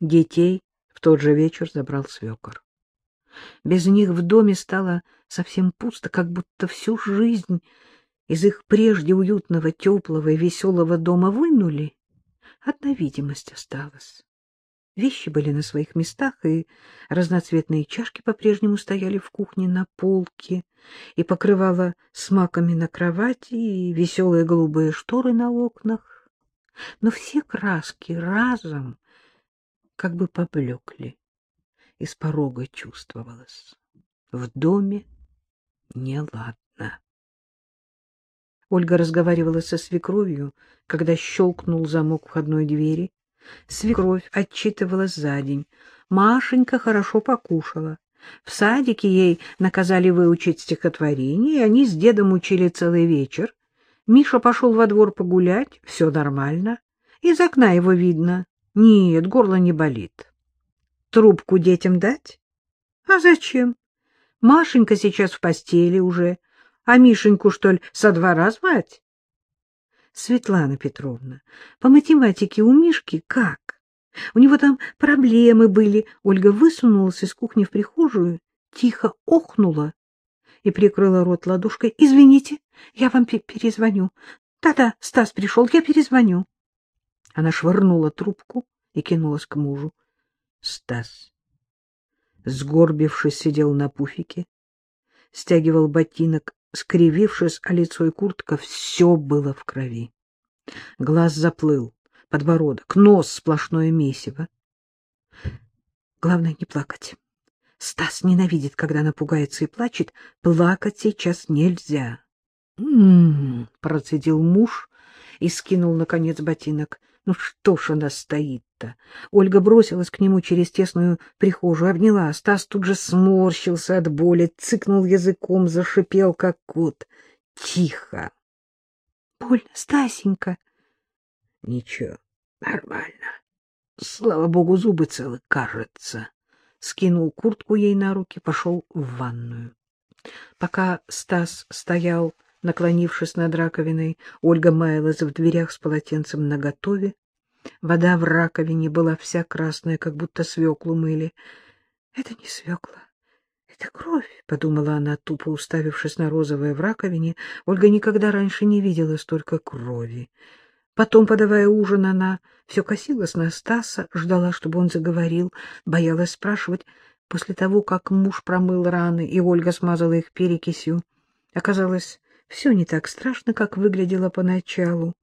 Детей в тот же вечер забрал свекор. Без них в доме стало совсем пусто, как будто всю жизнь из их прежде уютного, теплого и веселого дома вынули. Одна видимость осталась. Вещи были на своих местах, и разноцветные чашки по-прежнему стояли в кухне на полке, и покрывала с маками на кровати, и веселые голубые шторы на окнах. Но все краски разом как бы поблекли. Из порога чувствовалось. В доме неладно. Ольга разговаривала со свекровью, когда щелкнул замок входной двери, Свекровь отчитывалась за день. Машенька хорошо покушала. В садике ей наказали выучить стихотворение, и они с дедом учили целый вечер. Миша пошел во двор погулять, все нормально. Из окна его видно. Нет, горло не болит. Трубку детям дать? А зачем? Машенька сейчас в постели уже. А Мишеньку, что ли, со двора звать? Светлана Петровна, по математике у Мишки как? У него там проблемы были. Ольга высунулась из кухни в прихожую, тихо охнула и прикрыла рот ладошкой. — Извините, я вам перезвоню. Да-да, Стас пришел, я перезвоню. Она швырнула трубку и кинулась к мужу. Стас, сгорбившись, сидел на пуфике, стягивал ботинок скривившись, а лицо и куртка все было в крови. Глаз заплыл, подбородок, нос сплошное месиво. Главное не плакать. Стас ненавидит, когда напугается и плачет. Плакать сейчас нельзя. «М-м-м», процедил муж и скинул, наконец, ботинок. Ну что ж она стоит-то? Ольга бросилась к нему через тесную прихожую, обняла. Стас тут же сморщился от боли, цыкнул языком, зашипел, как кот. Тихо. — Больно, Стасенька. — Ничего, нормально. Слава богу, зубы целы, кажется. Скинул куртку ей на руки, пошел в ванную. Пока Стас стоял Наклонившись над раковиной, Ольга маялась в дверях с полотенцем наготове. Вода в раковине была вся красная, как будто свеклу мыли. — Это не свекла, это кровь, — подумала она, тупо уставившись на розовое в раковине. Ольга никогда раньше не видела столько крови. Потом, подавая ужин, она все косилась на Стаса, ждала, чтобы он заговорил, боялась спрашивать. После того, как муж промыл раны, и Ольга смазала их перекисью, оказалось, все не так страшно, как выглядело поначалу.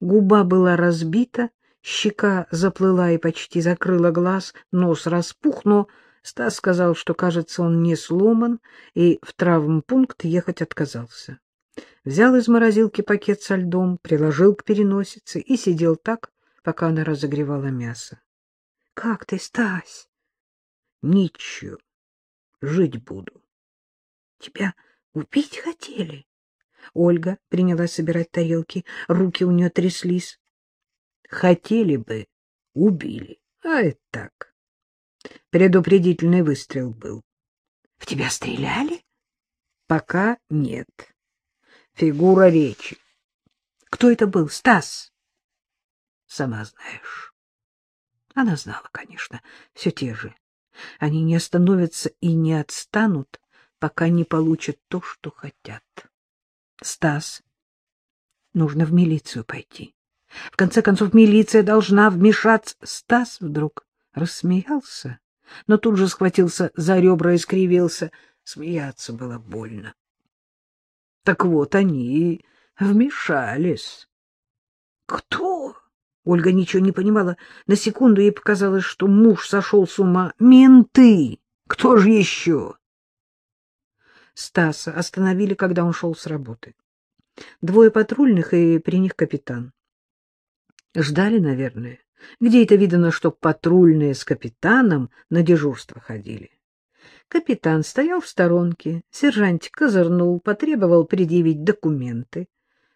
Губа была разбита, щека заплыла и почти закрыла глаз, нос распух, но Стас сказал, что, кажется, он не сломан, и в травмпункт ехать отказался. Взял из морозилки пакет со льдом, приложил к переносице и сидел так, пока она разогревала мясо. — Как ты, Стась? — Ничего, жить буду. — Тебя убить хотели? Ольга принялась собирать тарелки, руки у нее тряслись. Хотели бы, убили, а это так. Предупредительный выстрел был. — В тебя стреляли? — Пока нет. Фигура речи. — Кто это был, Стас? — Сама знаешь. Она знала, конечно, все те же. Они не остановятся и не отстанут, пока не получат то, что хотят. Стас, нужно в милицию пойти. В конце концов, милиция должна вмешаться. Стас вдруг рассмеялся, но тут же схватился за ребра и скривился. Смеяться было больно. Так вот они вмешались. Кто? Ольга ничего не понимала. На секунду ей показалось, что муж сошел с ума. Менты! Кто же еще? Стаса остановили, когда он шел с работы. Двое патрульных и при них капитан. Ждали, наверное. Где это видно, чтоб патрульные с капитаном на дежурство ходили? Капитан стоял в сторонке, сержантик козырнул, потребовал предъявить документы.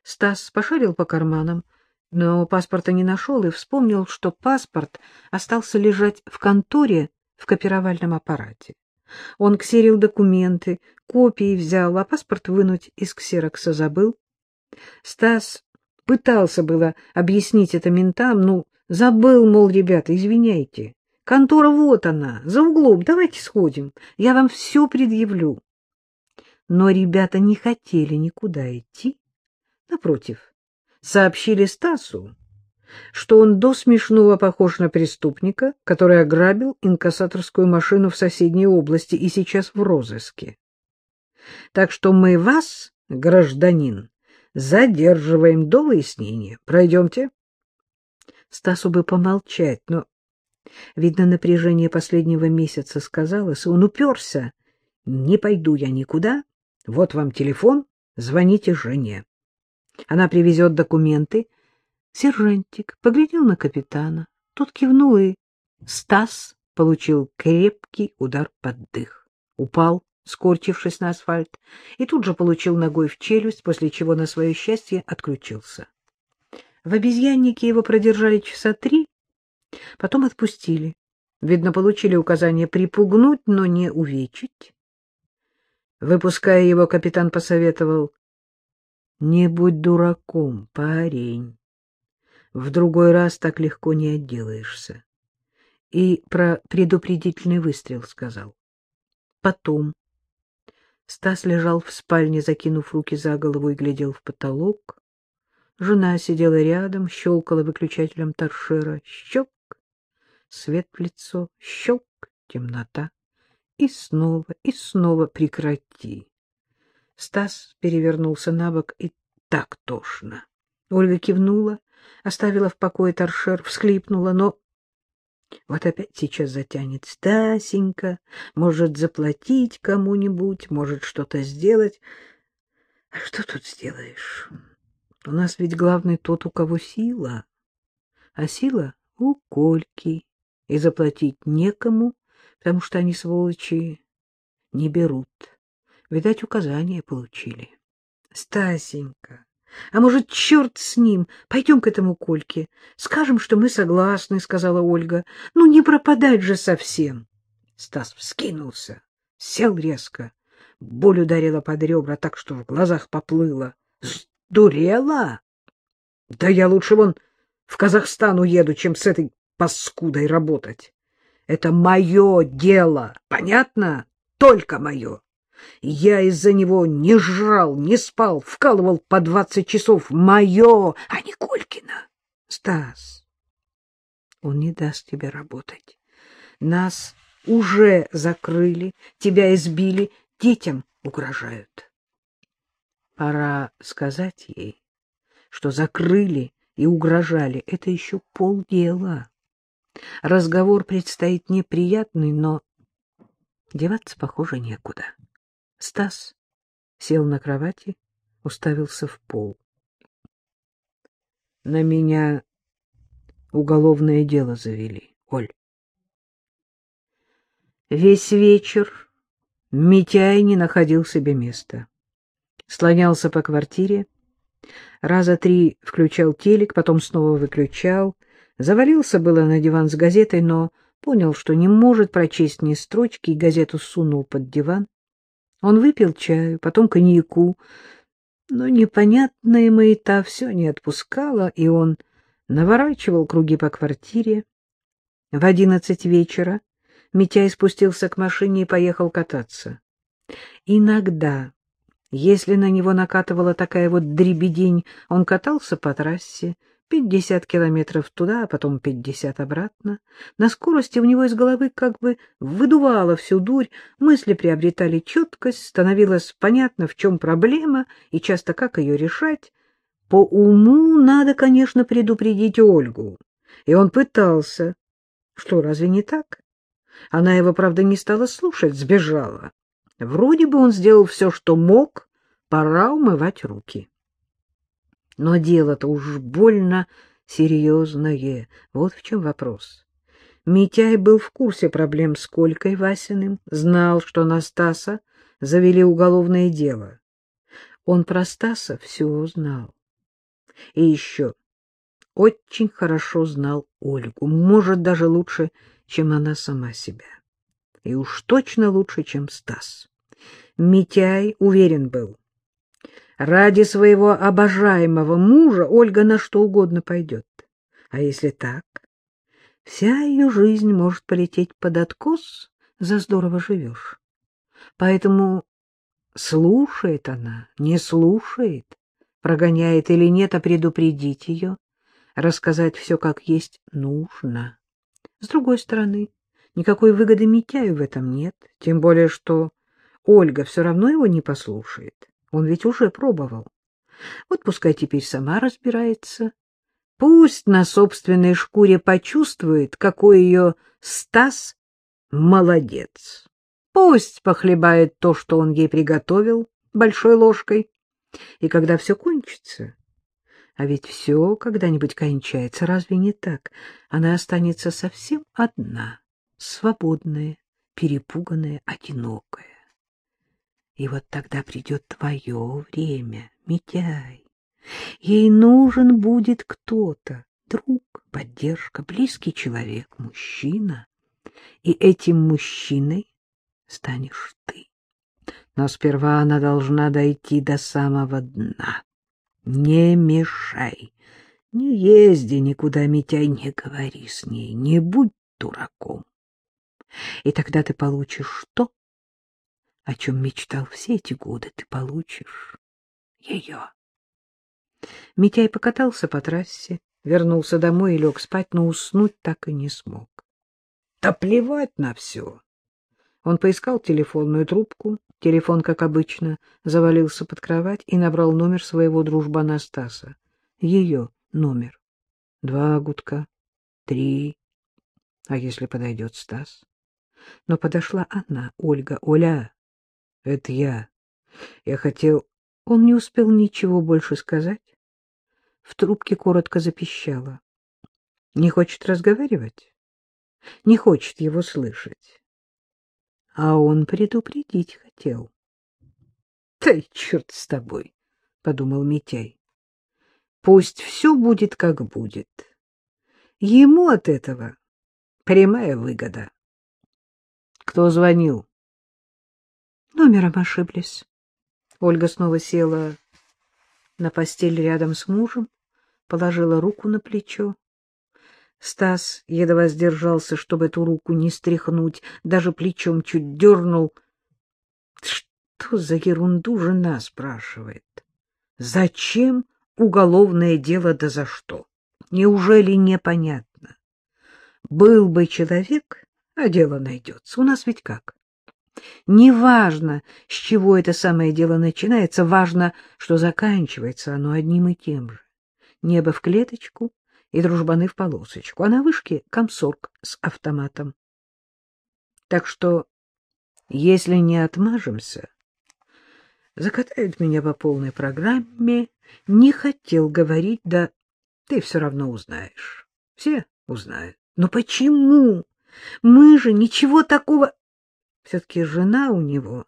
Стас пошарил по карманам, но паспорта не нашел и вспомнил, что паспорт остался лежать в конторе в копировальном аппарате. Он ксерил документы, копии взял, а паспорт вынуть из ксерокса забыл. Стас пытался было объяснить это ментам, ну, забыл, мол, ребята, извиняйте. Контора вот она, за углом. Давайте сходим. Я вам все предъявлю. Но ребята не хотели никуда идти. Напротив, сообщили Стасу, что он до смешного похож на преступника, который ограбил инкассаторскую машину в соседней области и сейчас в розыске. Так что мы вас, гражданин, задерживаем до выяснения. Пройдемте. Стасу бы помолчать, но, видно, напряжение последнего месяца сказалось, он уперся. Не пойду я никуда. Вот вам телефон, звоните жене. Она привезет документы. Сержантик поглядел на капитана. Тот кивнул, и Стас получил крепкий удар под дых. Упал, скорчившись на асфальт, и тут же получил ногой в челюсть, после чего, на свое счастье, отключился. В обезьяннике его продержали часа три, потом отпустили. Видно, получили указание припугнуть, но не увечить. Выпуская его, капитан посоветовал, «Не будь дураком, парень. В другой раз так легко не отделаешься». И про предупредительный выстрел сказал. Потом Стас лежал в спальне, закинув руки за голову и глядел в потолок. Жена сидела рядом, щелкала выключателем торшера. Щелк, свет в лицо, щелк, темнота. И снова, и снова прекрати. Стас перевернулся на бок, и так тошно. Ольга кивнула, оставила в покое торшер, всхлипнула, но... Вот опять сейчас затянет Стасенька, может заплатить кому-нибудь, может что-то сделать. А что тут сделаешь? У нас ведь главный тот, у кого сила. А сила у Кольки. И заплатить некому, потому что они, сволочи, не берут. Видать, указания получили. Стасенька, а может, черт с ним, пойдем к этому Кольке. Скажем, что мы согласны, — сказала Ольга. Ну, не пропадать же совсем. Стас вскинулся, сел резко. Боль ударила под ребра так, что в глазах поплыло. Сдурела? Да я лучше вон в Казахстан уеду, чем с этой паскудой работать. Это мое дело, понятно? Только мое. Я из-за него не жрал, не спал, вкалывал по двадцать часов. Мое, а не Колькина. Стас, он не даст тебе работать. Нас уже закрыли, тебя избили, детям угрожают. Пора сказать ей, что закрыли и угрожали. Это еще полдела. Разговор предстоит неприятный, но деваться, похоже, некуда. Стас сел на кровати, уставился в пол. На меня уголовное дело завели, Оль. Весь вечер Митяй не находил себе места слонялся по квартире, раза три включал телек, потом снова выключал, завалился было на диван с газетой, но понял, что не может прочесть ни строчки, и газету сунул под диван. Он выпил чаю, потом коньяку, но непонятная маята все не отпускала, и он наворачивал круги по квартире. В одиннадцать вечера Митяй спустился к машине и поехал кататься. Иногда если на него накатывала такая вот дребедень, он катался по трассе, пятьдесят километров туда, а потом пятьдесят обратно. На скорости у него из головы как бы выдувало всю дурь, мысли приобретали четкость, становилось понятно, в чем проблема и часто как ее решать. По уму надо, конечно, предупредить Ольгу. И он пытался. Что, разве не так? Она его, правда, не стала слушать, сбежала. Вроде бы он сделал все, что мог, пора умывать руки. Но дело-то уж больно серьезное. Вот в чем вопрос. Митяй был в курсе проблем с Колькой Васиным, знал, что на Стаса завели уголовное дело. Он про Стаса все знал. И еще очень хорошо знал Ольгу, может, даже лучше, чем она сама себя и уж точно лучше, чем Стас. Митяй уверен был. Ради своего обожаемого мужа Ольга на что угодно пойдет. А если так? Вся ее жизнь может полететь под откос, за здорово живешь. Поэтому слушает она, не слушает, прогоняет или нет, а предупредить ее, рассказать все как есть нужно. С другой стороны, никакой выгоды Митяю в этом нет, тем более что Ольга все равно его не послушает. Он ведь уже пробовал. Вот пускай теперь сама разбирается. Пусть на собственной шкуре почувствует, какой ее Стас молодец. Пусть похлебает то, что он ей приготовил, большой ложкой. И когда все кончится, а ведь все когда-нибудь кончается, разве не так? Она останется совсем одна, свободная, перепуганная, одинокая. И вот тогда придет твое время, Митяй. Ей нужен будет кто-то, друг, поддержка, близкий человек, мужчина. И этим мужчиной станешь ты. Но сперва она должна дойти до самого дна. Не мешай, не езди никуда, Митяй, не говори с ней, не будь дураком. И тогда ты получишь то, о чем мечтал все эти годы, ты получишь ее. Митяй покатался по трассе, вернулся домой и лег спать, но уснуть так и не смог. Да плевать на все. Он поискал телефонную трубку, телефон, как обычно, завалился под кровать и набрал номер своего дружбана Стаса. Ее номер. Два гудка, три. А если подойдет Стас? Но подошла она, Ольга. Оля, это я. Я хотел... Он не успел ничего больше сказать. В трубке коротко запищала. Не хочет разговаривать? Не хочет его слышать. А он предупредить хотел. — Да черт с тобой, — подумал Митяй. — Пусть все будет, как будет. Ему от этого прямая выгода. — Кто звонил? Номером ошиблись. Ольга снова села на постель рядом с мужем, положила руку на плечо. Стас едва сдержался, чтобы эту руку не стряхнуть, даже плечом чуть дернул. Что за ерунду жена спрашивает? Зачем уголовное дело да за что? Неужели непонятно? Был бы человек, а дело найдется. У нас ведь как? Неважно, с чего это самое дело начинается, важно, что заканчивается оно одним и тем же. Небо в клеточку и дружбаны в полосочку, а на вышке комсорг с автоматом. Так что, если не отмажемся, закатают меня по полной программе, не хотел говорить, да ты все равно узнаешь. Все узнают. Но почему? Мы же ничего такого... Все-таки жена у него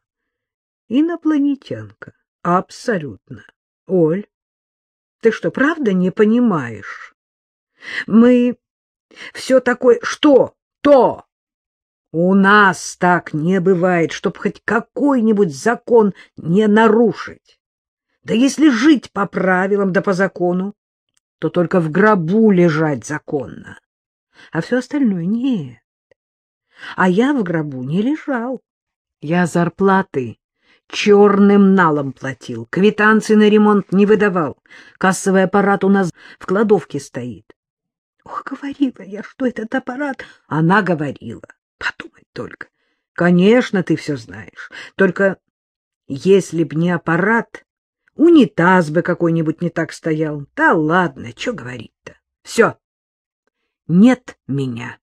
инопланетянка. Абсолютно. Оль, ты что, правда не понимаешь? Мы все такое... Что? То! У нас так не бывает, чтоб хоть какой-нибудь закон не нарушить. Да если жить по правилам да по закону, то только в гробу лежать законно. А все остальное нет. А я в гробу не лежал. Я зарплаты черным налом платил, квитанции на ремонт не выдавал. Кассовый аппарат у нас в кладовке стоит. Ох, говорила я, что этот аппарат... Она говорила. Подумать только. Конечно, ты все знаешь. Только если б не аппарат, унитаз бы какой-нибудь не так стоял. Да ладно, что говорить-то. Все. Нет меня.